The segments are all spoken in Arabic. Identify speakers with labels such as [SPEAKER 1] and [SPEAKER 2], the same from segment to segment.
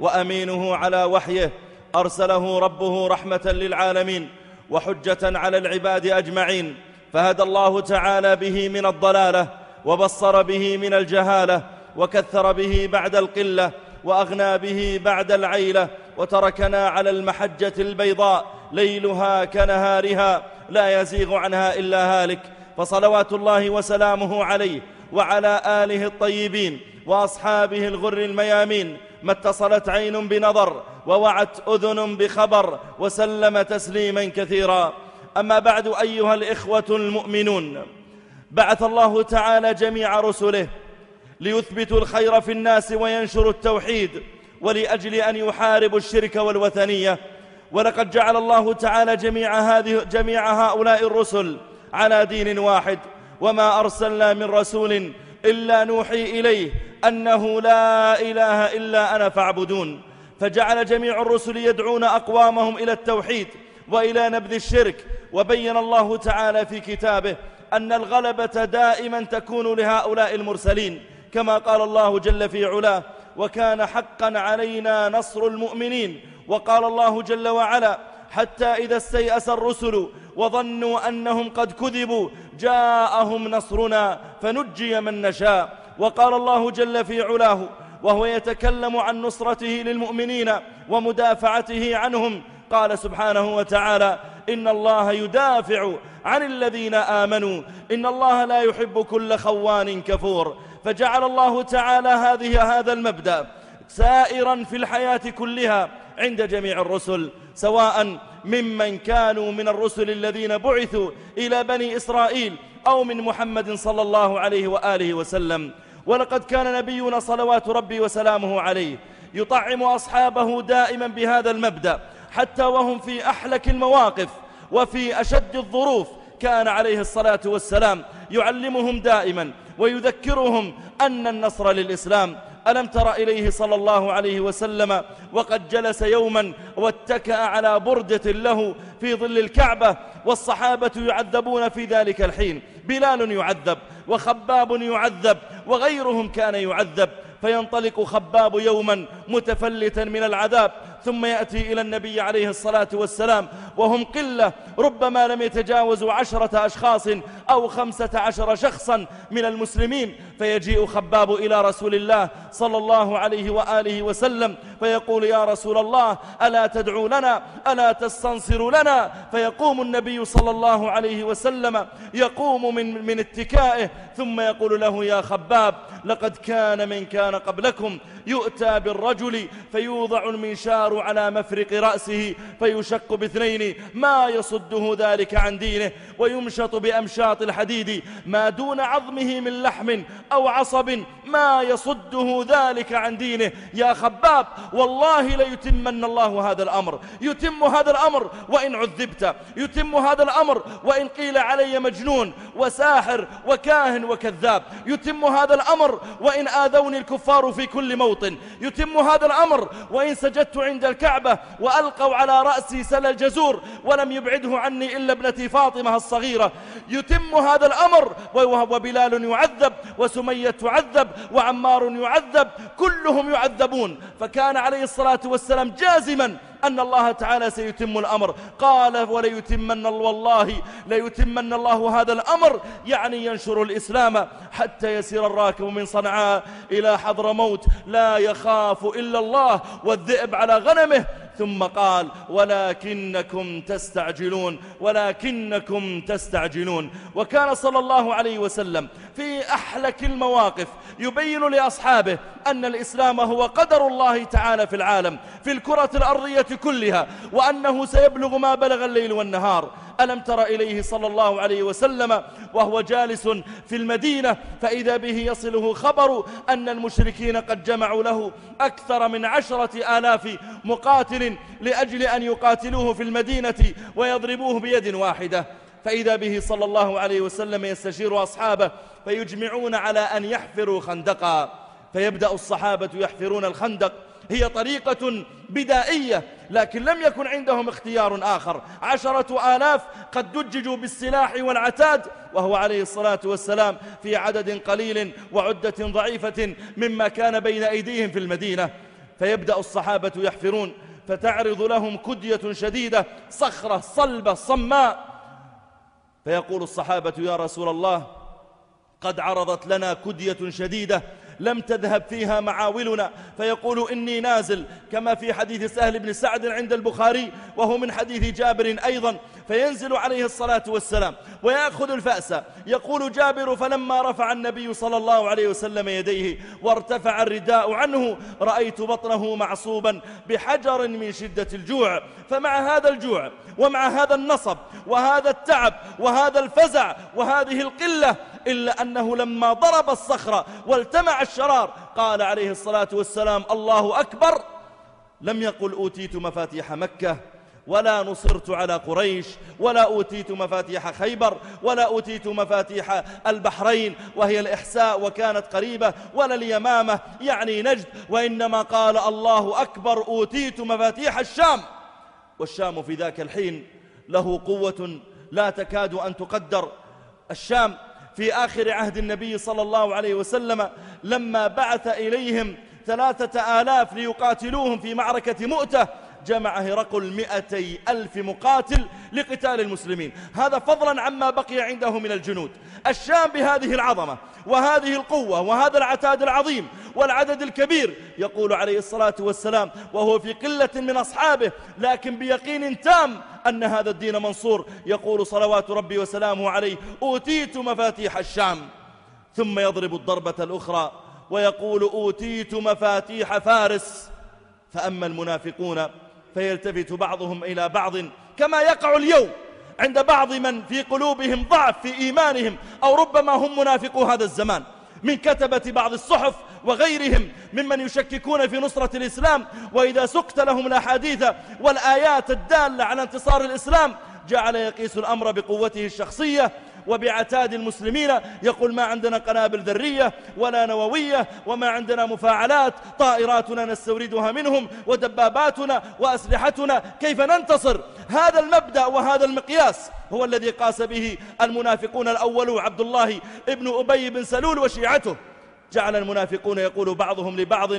[SPEAKER 1] وأمينه على وحيه أرسله ربه رحمة للعالمين وحجة على العباد أجمعين فهدى الله تعالى به من الضلالة وبصر به من الجهالة وكثر به بعد القلة وأغنى به بعد العيلة وتركنا على المحجة البيضاء ليلها كنهارها لا يزيغ عنها إلا هالك فصلوات الله وسلامه عليه وعلى آله الطيبين وأصحابه الغر الميامين ما اتصلت عين بنظر ووعت أذن بخبر وسلم تسليما كثيرا. أما بعد أيها الإخوة المؤمنون بعث الله تعالى جميع رسله ليثبتوا الخير في الناس وينشروا التوحيد ولأجل أن يحاربوا الشرك والوثنية. ولقد جعل الله تعالى جميع, هذه جميع هؤلاء الرسل على دين واحد. وما أرسلنا من رسول إلا نوحي إليه. أنه لا إله إلا أنا فاعبدون. فجعل جميع الرسل يدعون أقوامهم إلى التوحيد وإلى نبذ الشرك وبين الله تعالى في كتابه أن الغلبة دائما تكون لهؤلاء المرسلين. كما قال الله جل في علاه وكان حقا علينا نصر المؤمنين وقال الله جل وعلا حتى إذا استيأس الرسل وظنوا أنهم قد كذبوا جاءهم نصرنا فنجي من نشاء وقال الله جل في علاه وهو يتكلم عن نصرته للمؤمنين ومدافعته عنهم قال سبحانه وتعالى إن الله يدافع عن الذين آمنوا إن الله لا يحب كل خوان كفور فجعل الله تعالى هذه هذا المبدأ سائرا في الحياة كلها عند جميع الرسل سواء ممن كانوا من الرسل الذين بعثوا إلى بني إسرائيل أو من محمد صلى الله عليه وآله وسلم ولقد كان نبينا صلوات ربي وسلامه عليه يطعم أصحابه دائما بهذا المبدأ حتى وهم في أحلك المواقف وفي أشد الظروف. كان عليه الصلاة والسلام يعلمهم دائما ويذكرهم أن النصر للإسلام ألم تر إليه صلى الله عليه وسلم وقد جلس يوما واتكأ على بردة له في ظل الكعبة والصحابة يعذبون في ذلك الحين. بلال يعذب وخباب يعذب وغيرهم كان يعذب فينطلق خباب يوما متفلتا من العذاب ثم يأتي إلى النبي عليه الصلاة والسلام وهم قلة ربما لم يتجاوزوا عشرة أشخاص أو خمسة عشر شخصا من المسلمين. فيجيء خباب إلى رسول الله صلى الله عليه وآله وسلم فيقول يا رسول الله ألا تدعو لنا؟ ألا تستنصر لنا؟ فيقوم النبي صلى الله عليه وسلم يقوم من, من اتكائه ثم يقول له يا خباب لقد كان من كان قبلكم يؤتى بالرجل فيوضع المنشار على مفرق رأسه فيشق باثنين. ما يصده ذلك عن دينه ويمشط بأمشاط الحديد. ما دون عظمه من لحم أو عصب ما يصده ذلك عن دينه. يا خباب والله ليتمن الله هذا الأمر. يتم هذا الأمر وإن عذبت. يتم هذا الأمر وإن قيل علي مجنون وساحر وكاهن وكذاب. يتم هذا الأمر وإن آذوني الكفار في كل موطن. يتم هذا الأمر وإن سجدت عند الكعبة وألقوا على رأسي سل الجزور ولم يبعده عني إلا ابنتي فاطمة الصغيرة. يتم هذا الأمر وبلال يعذب وسمية تعذب وعمار يعذب كلهم يعذبون. فكان عليه الصلاة والسلام جازما أن الله تعالى سيتم الأمر. قال وليتمن والله ليتمن الله هذا الأمر. يعني ينشر الإسلام حتى يسير الراكب من صنعاء إلى حضر موت. لا يخاف إلا الله والذئب على غنمه. ثم قال ولكنكم تستعجلون ولكنكم تستعجلون. وكان صلى الله عليه وسلم في أحلك المواقف يبين لأصحابه أن الإسلام هو قدر الله تعالى في العالم في الكرة الأرضية كلها وأنه سيبلغ ما بلغ الليل والنهار. ألم تر إليه صلى الله عليه وسلم وهو جالس في المدينة فإذا به يصله خبر أن المشركين قد جمعوا له أكثر من عشرة آلاف مقاتل لأجل أن يقاتلوه في المدينة ويضربوه بيد واحدة. فإذا به صلى الله عليه وسلم يستشير أصحابه فيجمعون على أن يحفروا خندقا. فيبدأ الصحابة يحفرون الخندق هي طريقة بدائية لكن لم يكن عندهم اختيار آخر. عشرة آلاف قد دججوا بالسلاح والعتاد وهو عليه الصلاة والسلام في عدد قليل وعدة ضعيفة مما كان بين أيديهم في المدينة. فيبدأ الصحابة يحفرون فتعرض لهم كدية شديدة صخرة صلبة صماء. فيقول الصحابة يا رسول الله قد عرضت لنا كدية شديدة لم تذهب فيها معاولنا. فيقول إني نازل كما في حديث سهل بن سعد عند البخاري وهو من حديث جابر أيضا. فينزل عليه الصلاة والسلام ويأخذ الفأس. يقول جابر فلما رفع النبي صلى الله عليه وسلم يديه وارتفع الرداء عنه رأيت بطنه معصوبا بحجر من شدة الجوع. فمع هذا الجوع ومع هذا النصب وهذا التعب وهذا الفزع وهذه القلة إلا أنه لما ضرب الصخرة والتمع الشرار قال عليه الصلاة والسلام الله أكبر. لم يقل أوتيت مفاتيح مكة ولا نصرت على قريش ولا أوتيت مفاتيح خيبر ولا أوتيت مفاتيح البحرين وهي الإحساء وكانت قريبة ولا اليمامة يعني نجد وإنما قال الله أكبر أوتيت مفاتيح الشام. والشام في ذاك الحين له قوة لا تكاد أن تقدر. الشام في آخر عهد النبي صلى الله عليه وسلم لما بعث إليهم ثلاثة آلاف ليقاتلوهم في معركة مؤتة جمع هرقل مئتي ألف مقاتل لقتال المسلمين. هذا فضلا عما بقي عنده من الجنود. الشام بهذه العظمة وهذه القوة وهذا العتاد العظيم والعدد الكبير يقول عليه الصلاة والسلام وهو في قلة من أصحابه لكن بيقين تام أن هذا الدين منصور. يقول صلوات ربي وسلامه عليه أوتيت مفاتيح الشام ثم يضرب الضربة الأخرى ويقول أوتيت مفاتيح فارس. فأما المنافقون فيلتفت بعضهم إلى بعض كما يقع اليوم عند بعض من في قلوبهم ضعف في إيمانهم أو ربما هم منافقو هذا الزمان. من كتبة بعض الصحف وغيرهم ممن يشككون في نصرة الإسلام. وإذا سقت لهم الأحاديث والآيات الدالة على انتصار الإسلام جعل يقيس الأمر بقوته الشخصية وبعتاد المسلمين. يقول ما عندنا قنابل ذرية ولا نووية وما عندنا مفاعلات طائراتنا نستوردها منهم ودباباتنا وأسلحتنا كيف ننتصر؟ هذا المبدأ وهذا المقياس هو الذي قاس به المنافقون الأول عبد الله ابن أبي بن سلول وشيعته. جعل المنافقون يقول بعضهم لبعض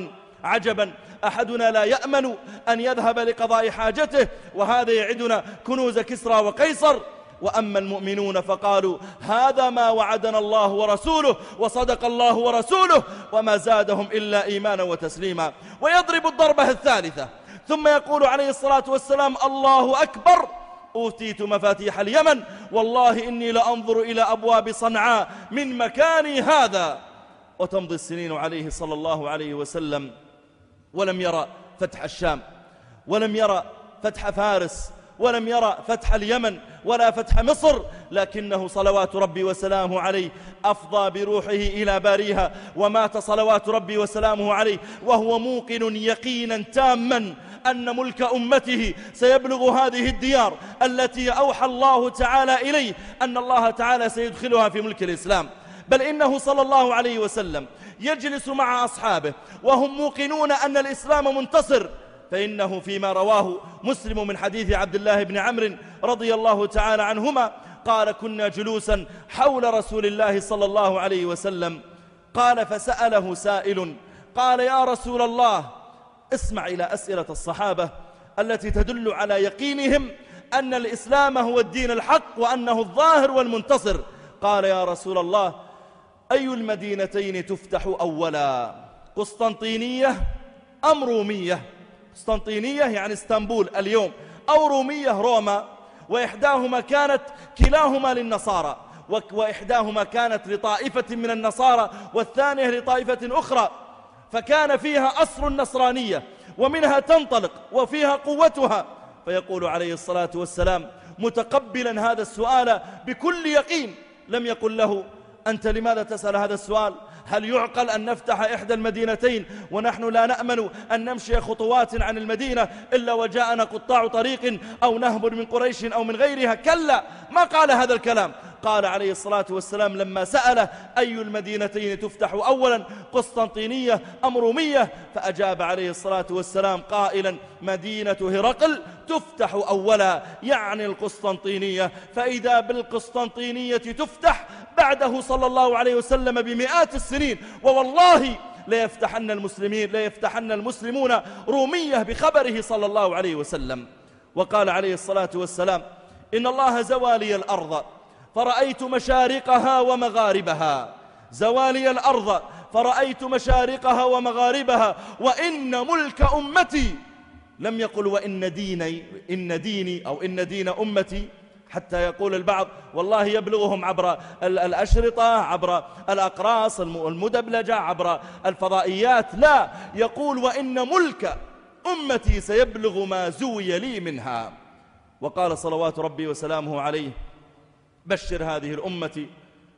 [SPEAKER 1] عجبا أحدنا لا يأمن أن يذهب لقضاء حاجته وهذا يعدنا كنوز كسرى وقيصر. وأما المؤمنون فقالوا هذا ما وعدنا الله ورسوله وصدق الله ورسوله وما زادهم إلا إيمانا وتسليما. ويضرب الضربة الثالثة. ثم يقول عليه الصلاة والسلام الله أكبر أوتيت مفاتيح اليمن والله إني لأنظر إلى أبواب صنعاء من مكاني هذا. وتمضي السنين عليه صلى الله عليه وسلم ولم يرى فتح الشام ولم يرى فتح فارس ولم يرى فتح اليمن ولا فتح مصر لكنه صلوات ربي وسلامه عليه أفضى بروحه إلى باريها ومات صلوات ربي وسلامه عليه وهو موقن يقينا تاما أن ملك أمته سيبلغ هذه الديار التي أوحى الله تعالى إليه أن الله تعالى سيدخلها في ملك الإسلام. بل إنه صلى الله عليه وسلم يجلس مع أصحابه وهم موقنون أن الإسلام منتصر. فإنه فيما رواه مسلم من حديث عبد الله بن عمرو رضي الله تعالى عنهما قال كنا جلوسا حول رسول الله صلى الله عليه وسلم. قال فسأله سائل قال يا رسول الله اسمع إلى أسئلة الصحابة التي تدل على يقينهم أن الإسلام هو الدين الحق وأنه الظاهر والمنتصر. قال يا رسول الله أي المدينتين تفتح أولا؟ قسطنطينية أم رومية؟ قسطنطينية يعني إسطنبول اليوم. أو رومية روما وإحداهما كانت كلاهما للنصارى وإحداهما كانت لطائفة من النصارى والثانية لطائفة أخرى. فكان فيها أصل النصرانية ومنها تنطلق وفيها قوتها. فيقول عليه الصلاة والسلام متقبلا هذا السؤال بكل يقين لم يقل له أنت لماذا تسأل هذا السؤال؟ هل يعقل أن نفتح إحدى المدينتين ونحن لا نأمن أن نمشي خطوات عن المدينة إلا وجاءنا قطاع طريق أو نهب من قريش أو من غيرها؟ كلا ما قال هذا الكلام؟ قال عليه الصلاة والسلام لما سأله أي المدينتين تفتح أولا قسطنطينية أم رومية؟ فأجاب عليه الصلاة والسلام قائلا مدينة هرقل تفتح أولا يعني القسطنطينية. فإذا بالقسطنطينية تفتح بعده صلى الله عليه وسلم بمئات السنين. ووالله ليفتحن المسلمين ليفتحن المسلمون رومية بخبره صلى الله عليه وسلم. وقال عليه الصلاة والسلام إن الله زوالي الأرض فرأيت مشارقها ومغاربها. زوالي الأرض فرأيت مشارقها ومغاربها. وإن ملك أمتي لم يقل وإن ديني إن ديني أو إن دين أمتي حتى يقول البعض والله يبلغهم عبر الأشرطة عبر الأقراص المدبلجة عبر الفضائيات. لا يقول وإن ملك أمتي سيبلغ ما زوي لي منها. وقال صلوات ربي وسلامه عليه بشر هذه الأمة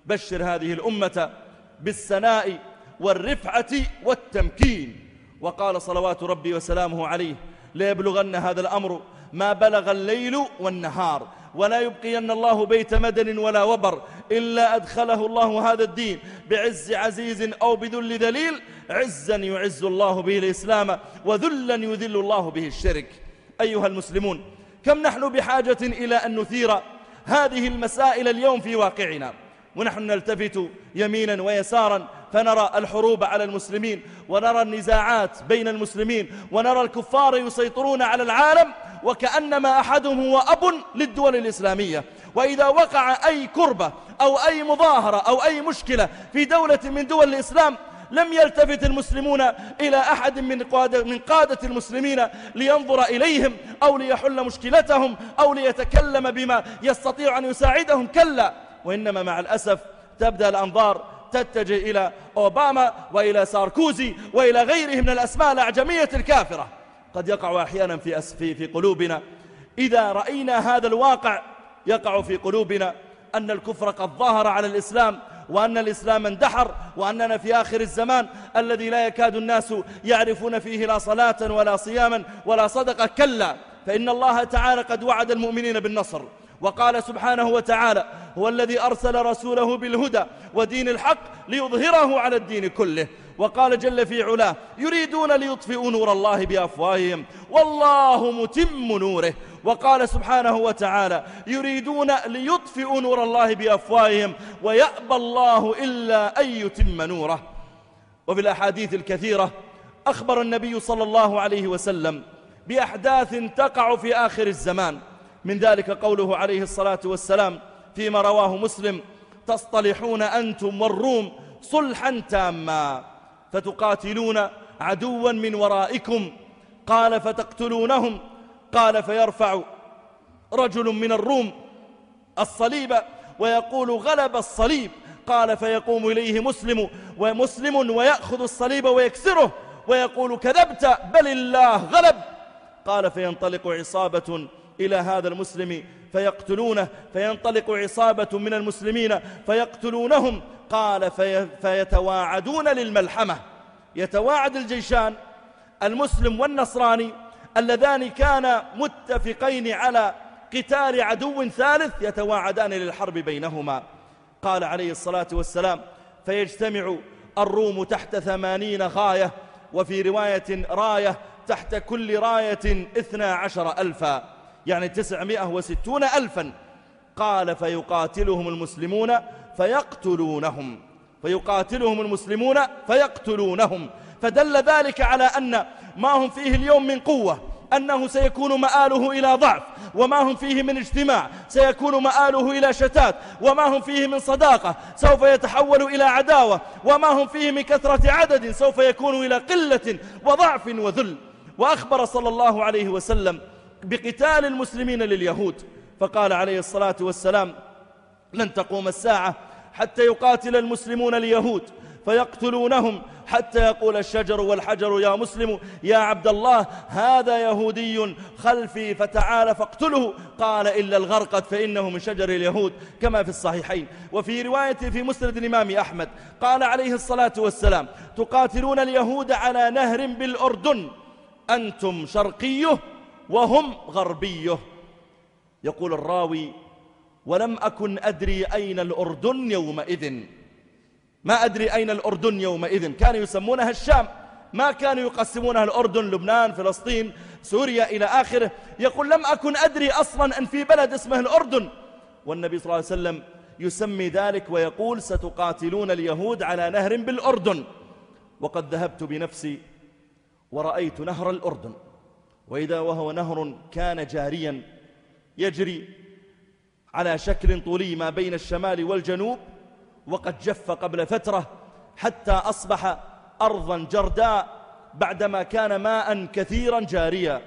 [SPEAKER 1] بشر هذه الأمة بالسناء والرفعة والتمكين. وقال صلوات ربي وسلامه عليه ليبلغن هذا الأمر ما بلغ الليل والنهار. ولا يبقين الله بيت مدن ولا وبر إلا أدخله الله هذا الدين بعز عزيز أو بذل ذليل عزا يعز الله به الإسلام وذلا يذل الله به الشرك. أيها المسلمون كم نحن بحاجة إلى أن نثير هذه المسائل اليوم في واقعنا؟ ونحن نلتفت يمينا ويسارا فنرى الحروب على المسلمين ونرى النزاعات بين المسلمين ونرى الكفار يسيطرون على العالم وكأنما أحدهم هو أب للدول الإسلامية. وإذا وقع أي كربة أو أي مظاهرة أو أي مشكلة في دولة من دول الإسلام لم يلتفت المسلمون إلى أحد من قادة, من قادة المسلمين لينظر إليهم أو ليحل مشكلتهم أو ليتكلم بما يستطيع أن يساعدهم. كلا وإنما مع الأسف تبدأ الأنظار تتجه إلى أوباما وإلى ساركوزي وإلى غيره من الأسماء الأعجمية الكافرة. قد يقع أحيانا في, في, في قلوبنا. إذا رأينا هذا الواقع يقع في قلوبنا أن الكفر قد ظهر على الإسلام وأن الإسلام اندحر وأننا في آخر الزمان الذي لا يكاد الناس يعرفون فيه لا صلاة ولا صياما ولا صدقة كلا. فإن الله تعالى قد وعد المؤمنين بالنصر وقال سبحانه وتعالى هو الذي أرسل رسوله بالهدى ودين الحق ليظهره على الدين كله. وقال جل في علاه يريدون ليطفئوا نور الله بأفواههم. والله متم نوره. وقال سبحانه وتعالى يريدون ليطفئوا نور الله بأفواههم ويأبى الله إلا أن يتم نوره. وفي الأحاديث الكثيرة أخبر النبي صلى الله عليه وسلم بأحداث تقع في آخر الزمان. من ذلك قوله عليه الصلاة والسلام فيما رواه مسلم تصطلحون أنتم والروم صلحا تاما. فتقاتلون عدوا من ورائكم. قال فتقتلونهم. قال فيرفع رجل من الروم الصليب ويقول غلب الصليب. قال فيقوم إليه مسلم ومسلم ويأخذ الصليب ويكسره ويقول كذبت بل الله غلب. قال فينطلق عصابة إلى هذا المسلم فيقتلونه فينطلق عصابة من المسلمين فيقتلونهم قال في فيتواعدون للملحمة. يتواعد الجيشان المسلم والنصراني اللذان كانا متفقين على قتال عدو ثالث يتواعدان للحرب بينهما. قال عليه الصلاة والسلام فيجتمع الروم تحت ثمانين غاية وفي رواية راية تحت كل راية اثنا عشر ألفا يعني تسعمائة وستون ألفا. قال فيقاتلهم المسلمون فيقتلونهم. فيقاتلهم المسلمون فيقتلونهم. فدل ذلك على أن ما هم فيه اليوم من قوة أنه سيكون مآله إلى ضعف وما هم فيه من اجتماع سيكون مآله إلى شتات وما هم فيه من صداقة سوف يتحول إلى عداوة وما هم فيه من كثرة عدد سوف يكون إلى قلة وضعف وذل. وأخبر صلى الله عليه وسلم بقتال المسلمين لليهود. فقال عليه الصلاة والسلام لن تقوم الساعة حتى يقاتل المسلمون اليهود فيقتلونهم حتى يقول الشجر والحجر يا مسلم يا عبد الله هذا يهودي خلفي فتعال فاقتله. قال إلا الغرقد فإنه من شجر اليهود كما في الصحيحين. وفي رواية في مسند الإمام أحمد قال عليه الصلاة والسلام تقاتلون اليهود على نهر بالأردن أنتم شرقيه وهم غربيه. يقول الراوي ولم أكن أدري أين الأردن يومئذ. ما أدري أين الأردن يومئذ. كانوا يسمونها الشام. ما كانوا يقسمونها الأردن لبنان فلسطين سوريا إلى آخره. يقول لم أكن أدري أصلا أن في بلد اسمه الأردن. والنبي صلى الله عليه وسلم يسمي ذلك ويقول ستقاتلون اليهود على نهر بالأردن. وقد ذهبت بنفسي ورأيت نهر الأردن. وإذا وهو نهر كان جاريا يجري على شكل طولي ما بين الشمال والجنوب وقد جف قبل فترة حتى أصبح أرضا جرداء بعدما كان ماء كثيرا جاريا.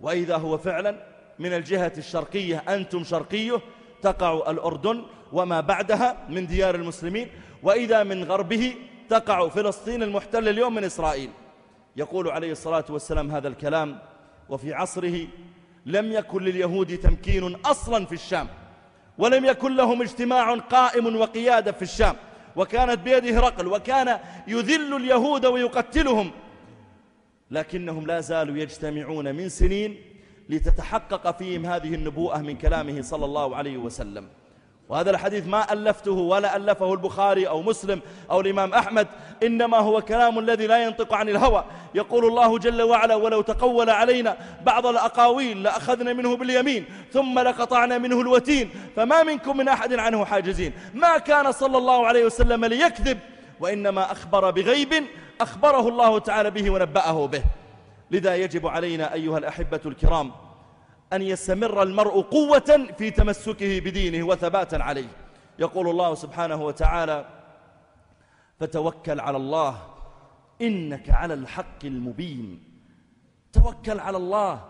[SPEAKER 1] وإذا هو فعلا من الجهة الشرقية أنتم شرقيه تقع الأردن وما بعدها من ديار المسلمين وإذا من غربه تقع فلسطين المحتل اليوم من إسرائيل. يقول عليه الصلاة والسلام هذا الكلام وفي عصره لم يكن لليهود تمكين أصلا في الشام ولم يكن لهم اجتماع قائم وقيادة في الشام. وكانت بيده هرقل وكان يذل اليهود ويقتلهم. لكنهم لا زالوا يجتمعون من سنين لتتحقق فيهم هذه النبوءة من كلامه صلى الله عليه وسلم. وهذا الحديث ما ألفته ولا ألفه البخاري أو مسلم أو الإمام أحمد إنما هو كلام الذي لا ينطق عن الهوى. يقول الله جل وعلا ولو تقول علينا بعض الأقاويل لأخذنا منه باليمين ثم لقطعنا منه الوتين فما منكم من أحد عنه حاجزين. ما كان صلى الله عليه وسلم ليكذب وإنما أخبر بغيب أخبره الله تعالى به ونبأه به. لذا يجب علينا أيها الأحبة الكرام أن يستمر المرء قوة في تمسكه بدينه وثباتا عليه. يقول الله سبحانه وتعالى فتوكل على الله إنك على الحق المبين. توكل على الله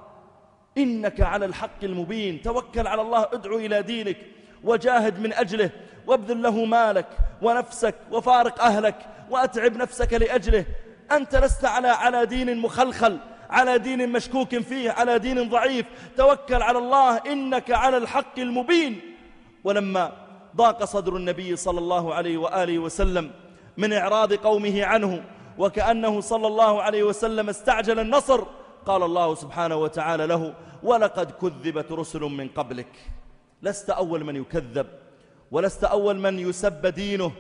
[SPEAKER 1] إنك على الحق المبين. توكل على الله ادعو إلى دينك وجاهد من أجله وابذل له مالك ونفسك وفارق أهلك وأتعب نفسك لأجله. أنت لست على على دين مخلخل. على دين مشكوك فيه على دين ضعيف. توكل على الله إنك على الحق المبين. ولما ضاق صدر النبي صلى الله عليه وآله وسلم من إعراض قومه عنه وكأنه صلى الله عليه وسلم استعجل النصر قال الله سبحانه وتعالى له ولقد كذبت رسل من قبلك. لست أول من يكذب ولست أول من يسب دينه.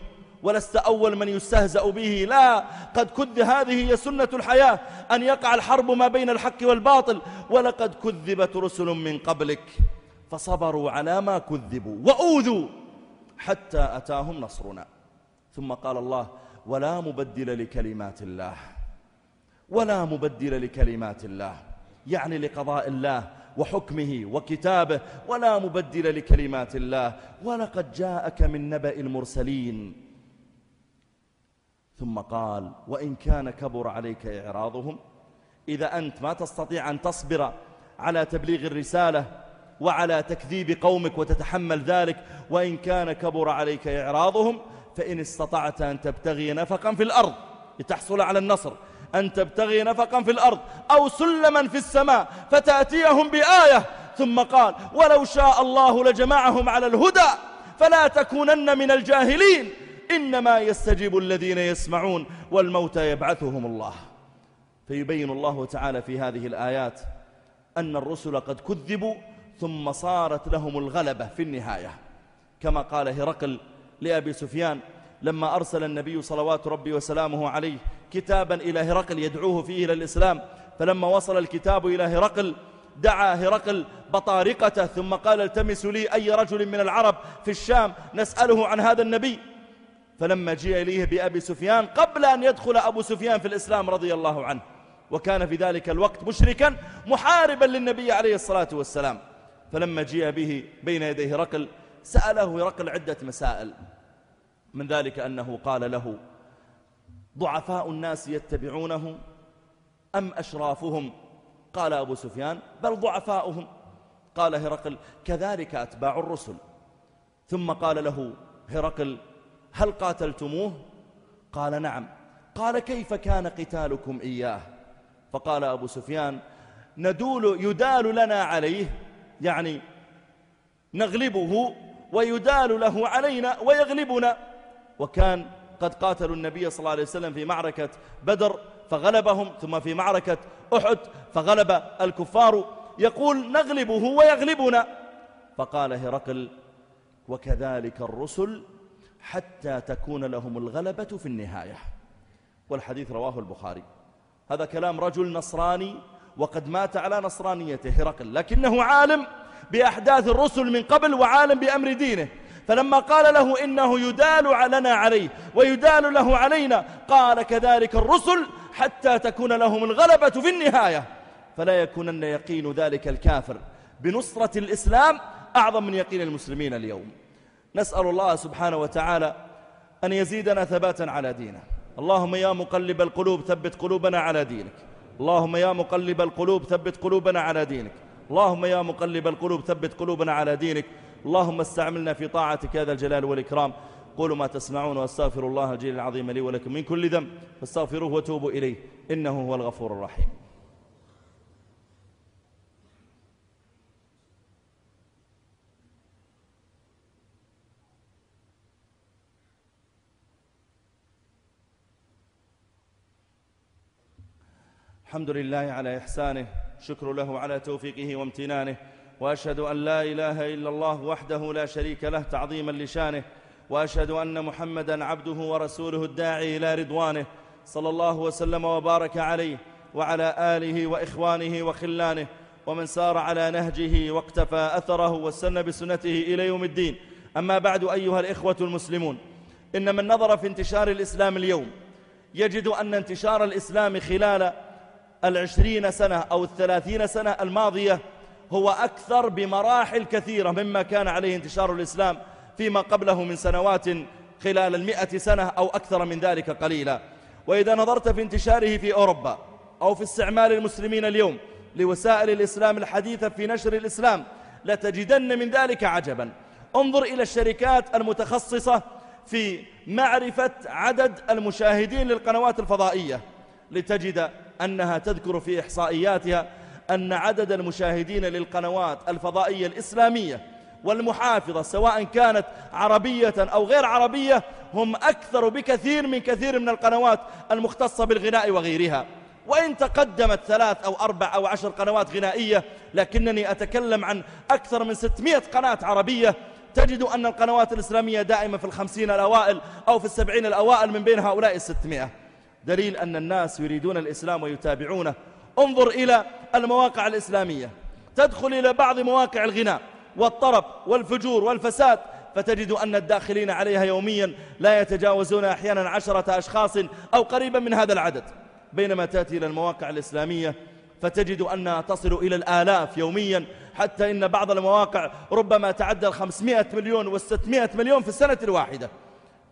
[SPEAKER 1] ولست أول من يستهزأ به. لا قد كذ هذه هي سنة الحياة أن يقع الحرب ما بين الحق والباطل. ولقد كذبت رسل من قبلك فصبروا على ما كذبوا وأوذوا حتى أتاهم نصرنا. ثم قال الله ولا مبدل لكلمات الله ولا مبدل لكلمات الله يعني لقضاء الله وحكمه وكتابه. ولا مبدل لكلمات الله ولقد جاءك من نبأ المرسلين. ثم قال وإن كان كبر عليك إعراضهم إذا أنت ما تستطيع أن تصبر على تبليغ الرسالة وعلى تكذيب قومك وتتحمل ذلك وإن كان كبر عليك إعراضهم فإن استطعت أن تبتغي نفقا في الأرض لتحصل على النصر أن تبتغي نفقا في الأرض أو سلما في السماء فتأتيهم بآية ثم قال ولو شاء الله لجمعهم على الهدى فلا تكونن من الجاهلين. إنما يستجيب الذين يسمعون والموتى يبعثهم الله. فيبين الله تعالى في هذه الآيات أن الرسل قد كذبوا ثم صارت لهم الغلبة في النهاية. كما قال هرقل لأبي سفيان لما أرسل النبي صلوات ربي وسلامه عليه كتابا إلى هرقل يدعوه فيه إلى الإسلام فلما وصل الكتاب إلى هرقل دعا هرقل بطارقته ثم قال التمس لي أي رجل من العرب في الشام نسأله عن هذا النبي. فلما جاء إليه بأبي سفيان قبل أن يدخل أبو سفيان في الإسلام رضي الله عنه وكان في ذلك الوقت مشركا محاربا للنبي عليه الصلاة والسلام. فلما جاء به بين يديه هرقل سأله هرقل عدة مسائل. من ذلك أنه قال له ضعفاء الناس يتبعونه أم أشرافهم؟ قال أبو سفيان بل ضعفاؤهم. قال هرقل كذلك أتباع الرسل. ثم قال له هرقل هل قاتلتموه؟ قال نعم. قال كيف كان قتالكم إياه؟ فقال أبو سفيان ندول يدال لنا عليه يعني نغلبه ويدال له علينا ويغلبنا. وكان قد قاتلوا النبي صلى الله عليه وسلم في معركة بدر فغلبهم ثم في معركة أحد فغلب الكفار. يقول نغلبه ويغلبنا. فقال هرقل وكذلك الرسل حتى تكون لهم الغلبة في النهاية. والحديث رواه البخاري. هذا كلام رجل نصراني وقد مات على نصرانيته هرقل لكنه عالم بأحداث الرسل من قبل وعالم بأمر دينه. فلما قال له إنه يدال لنا عليه ويدال له علينا قال كذلك الرسل حتى تكون لهم الغلبة في النهاية. فلا يكونن يقين ذلك الكافر بنصرة الإسلام أعظم من يقين المسلمين اليوم. نسأل الله سبحانه وتعالى أن يزيدنا ثباتا على دينه. اللهم يا مقلب القلوب ثبت قلوبنا على دينك. اللهم يا مقلب القلوب ثبت قلوبنا على دينك. اللهم يا مقلب القلوب ثبت قلوبنا على دينك. اللهم استعملنا في طاعتك هذا الجلال والإكرام. قولوا ما تسمعون واستغفر الله الجليل العظيم لي ولكم من كل ذنب. فاستغفروه وتوبوا إليه. إنه هو الغفور الرحيم. الحمد لله على إحسانه شكر له على توفيقه وامتنانه وأشهد أن لا إله إلا الله وحده لا شريك له تعظيما لشانه وأشهد أن محمدا عبده ورسوله الداعي إلى رضوانه صلى الله وسلم وبارك عليه وعلى آله وإخوانه وخلانه ومن سار على نهجه واقتفى أثره واستنى بسنته إلى يوم الدين. أما بعد أيها الإخوة المسلمون إن من نظر في انتشار الإسلام اليوم يجد أن انتشار الإسلام خلال العشرين سنة أو الثلاثين سنة الماضية هو أكثر بمراحل كثيرة مما كان عليه انتشار الإسلام فيما قبله من سنوات خلال المئة سنة أو أكثر من ذلك قليلا. وإذا نظرت في انتشاره في أوروبا أو في استعمال المسلمين اليوم لوسائل الإسلام الحديثة في نشر الإسلام لتجدن من ذلك عجبا. انظر إلى الشركات المتخصصة في معرفة عدد المشاهدين للقنوات الفضائية لتجد أنها تذكر في إحصائياتها أن عدد المشاهدين للقنوات الفضائية الإسلامية والمحافظة سواء كانت عربية أو غير عربية هم أكثر بكثير من كثير من القنوات المختصة بالغناء وغيرها. وإن تقدمت ثلاث أو أربع أو عشر قنوات غنائية لكنني أتكلم عن أكثر من ستمائة قناة عربية تجد أن القنوات الإسلامية دائما في الخمسين الأوائل أو في السبعين الأوائل من بين هؤلاء الستمائة. دليل أن الناس يريدون الإسلام ويتابعونه. انظر إلى المواقع الإسلامية. تدخل إلى بعض مواقع الغناء والطرب والفجور والفساد فتجد أن الداخلين عليها يوميا لا يتجاوزون أحيانا عشرة أشخاص أو قريبا من هذا العدد. بينما تأتي إلى المواقع الإسلامية فتجد أنها تصل إلى الآلاف يوميا حتى إن بعض المواقع ربما تعدى الخمسمائة مليون والستمائة مليون في السنة الواحدة.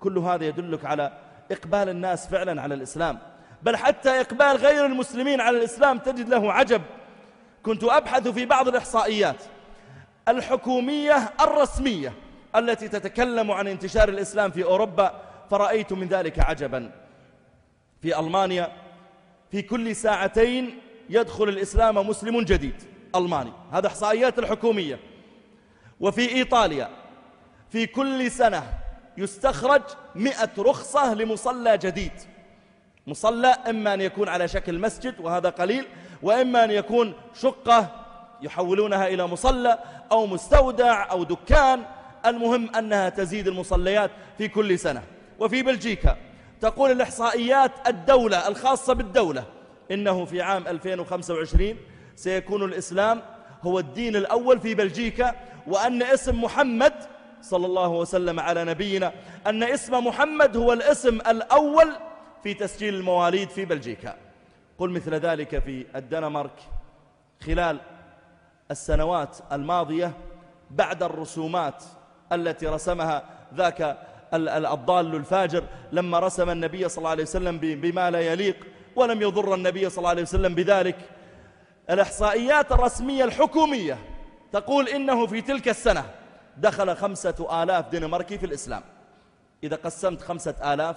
[SPEAKER 1] كل هذا يدلك على إقبال الناس فعلا على الإسلام. بل حتى إقبال غير المسلمين على الإسلام تجد له عجب. كنت أبحث في بعض الإحصائيات. الحكومية الرسمية التي تتكلم عن انتشار الإسلام في أوروبا فرأيت من ذلك عجبا. في ألمانيا في كل ساعتين يدخل الإسلام مسلم جديد. ألماني. هذا إحصائيات الحكومية. وفي إيطاليا في كل سنة يستخرج مئة رخصة لمصلى جديد. مصلى إما أن يكون على شكل مسجد وهذا قليل وإما أن يكون شقة يحولونها إلى مصلى أو مستودع أو دكان. المهم أنها تزيد المصليات في كل سنة. وفي بلجيكا تقول الإحصائيات الدولة الخاصة بالدولة إنه في عام 2025 سيكون الإسلام هو الدين الأول في بلجيكا وأن اسم محمد صلى الله وسلم على نبينا أن اسم محمد هو الاسم الأول في تسجيل المواليد في بلجيكا. قل مثل ذلك في الدنمارك. خلال السنوات الماضية بعد الرسومات التي رسمها ذاك الضال الفاجر لما رسم النبي صلى الله عليه وسلم بما لا يليق ولم يضر النبي صلى الله عليه وسلم بذلك. الإحصائيات الرسمية الحكومية تقول إنه في تلك السنة دخل خمسة آلاف دنماركي في الإسلام. إذا قسمت خمسة آلاف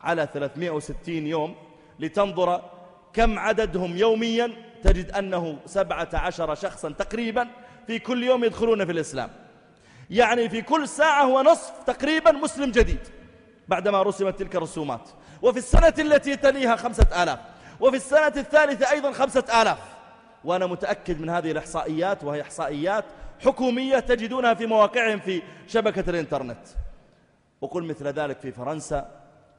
[SPEAKER 1] على 360 يوم لتنظر كم عددهم يوميا تجد أنه 17 شخصا تقريبا في كل يوم يدخلون في الإسلام. يعني في كل ساعة ونصف تقريبا مسلم جديد بعدما رسمت تلك الرسومات. وفي السنة التي تليها خمسة آلاف. وفي السنة الثالثة أيضا خمسة آلاف. وأنا متأكد من هذه الإحصائيات وهي إحصائيات حكومية تجدونها في مواقعهم في شبكة الإنترنت. وقل مثل ذلك في فرنسا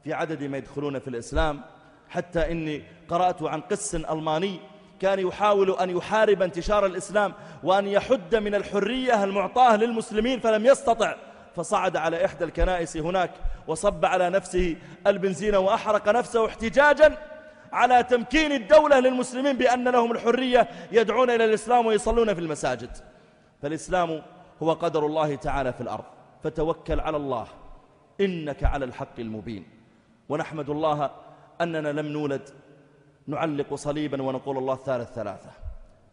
[SPEAKER 1] في عدد ما يدخلون في الإسلام. حتى إني قرأت عن قس ألماني كان يحاول أن يحارب انتشار الإسلام وأن يحد من الحرية المعطاة للمسلمين فلم يستطع. فصعد على إحدى الكنائس هناك وصب على نفسه البنزين وأحرق نفسه احتجاجا على تمكين الدولة للمسلمين بأن لهم الحرية يدعون إلى الإسلام ويصلون في المساجد. فالإسلام هو قدر الله تعالى في الأرض. فتوكل على الله. إنك على الحق المبين. ونحمد الله أننا لم نولد نعلق صليبا ونقول الله ثالث ثلاثة.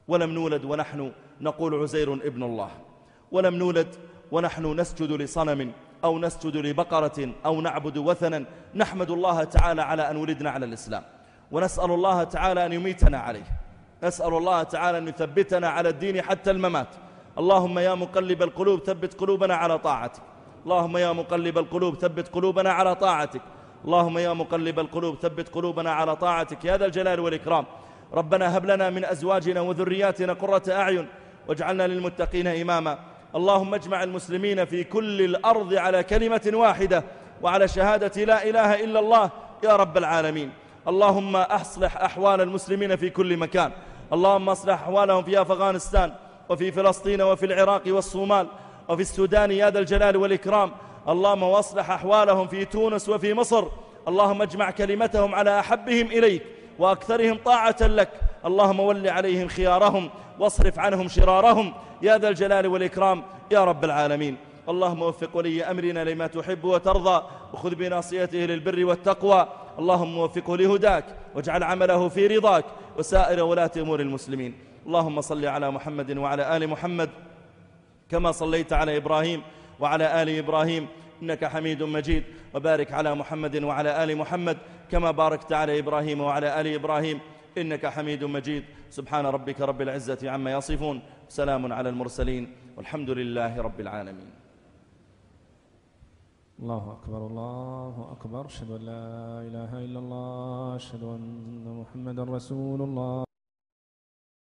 [SPEAKER 1] ولم نولد ونحن نقول عزير ابن الله. ولم نولد ونحن نسجد لصنم أو نسجد لبقرة أو نعبد وثنا. نحمد الله تعالى على أن ولدنا على الإسلام. ونسأل الله تعالى أن يميتنا عليه. نسأل الله تعالى أن يثبتنا على الدين حتى الممات. اللهم يا مقلب القلوب ثبت قلوبنا على طاعتك. اللهم يا مقلب القلوب ثبت قلوبنا على طاعتك. اللهم يا مقلب القلوب ثبت قلوبنا على طاعتك يا ذا الجلال والإكرام. ربنا هب لنا من أزواجنا وذرياتنا قرة أعين واجعلنا للمتقين إماما. اللهم اجمع المسلمين في كل الأرض على كلمة واحدة وعلى شهادة لا إله إلا الله يا رب العالمين. اللهم أصلح أحوال المسلمين في كل مكان. اللهم أصلح أحوالهم في أفغانستان. وفي فلسطين وفي العراق والصومال وفي السودان يا ذا الجلال والإكرام. اللهم واصلح أحوالهم في تونس وفي مصر. اللهم اجمع كلمتهم على أحبهم إليك وأكثرهم طاعة لك. اللهم ول عليهم خيارهم واصرف عنهم شرارهم. يا ذا الجلال والإكرام يا رب العالمين. اللهم وفق ولي أمرنا لما تحب وترضى. وخذ بناصيته للبر والتقوى. اللهم وفقه لهداك واجعل عمله في رضاك وسائر ولاة أمور المسلمين. اللهم صل على محمد وعلى آل محمد كما صليت على إبراهيم وعلى آل إبراهيم إنك حميد مجيد. وبارك على محمد وعلى آل محمد كما باركت على إبراهيم وعلى آل إبراهيم إنك حميد مجيد. سبحان ربك رب العزة عما يصفون. سلام على المرسلين. والحمد لله رب العالمين.
[SPEAKER 2] الله أكبر الله أكبر. أشهد أن لا إله إلا الله أشهد أن محمدا رسول الله.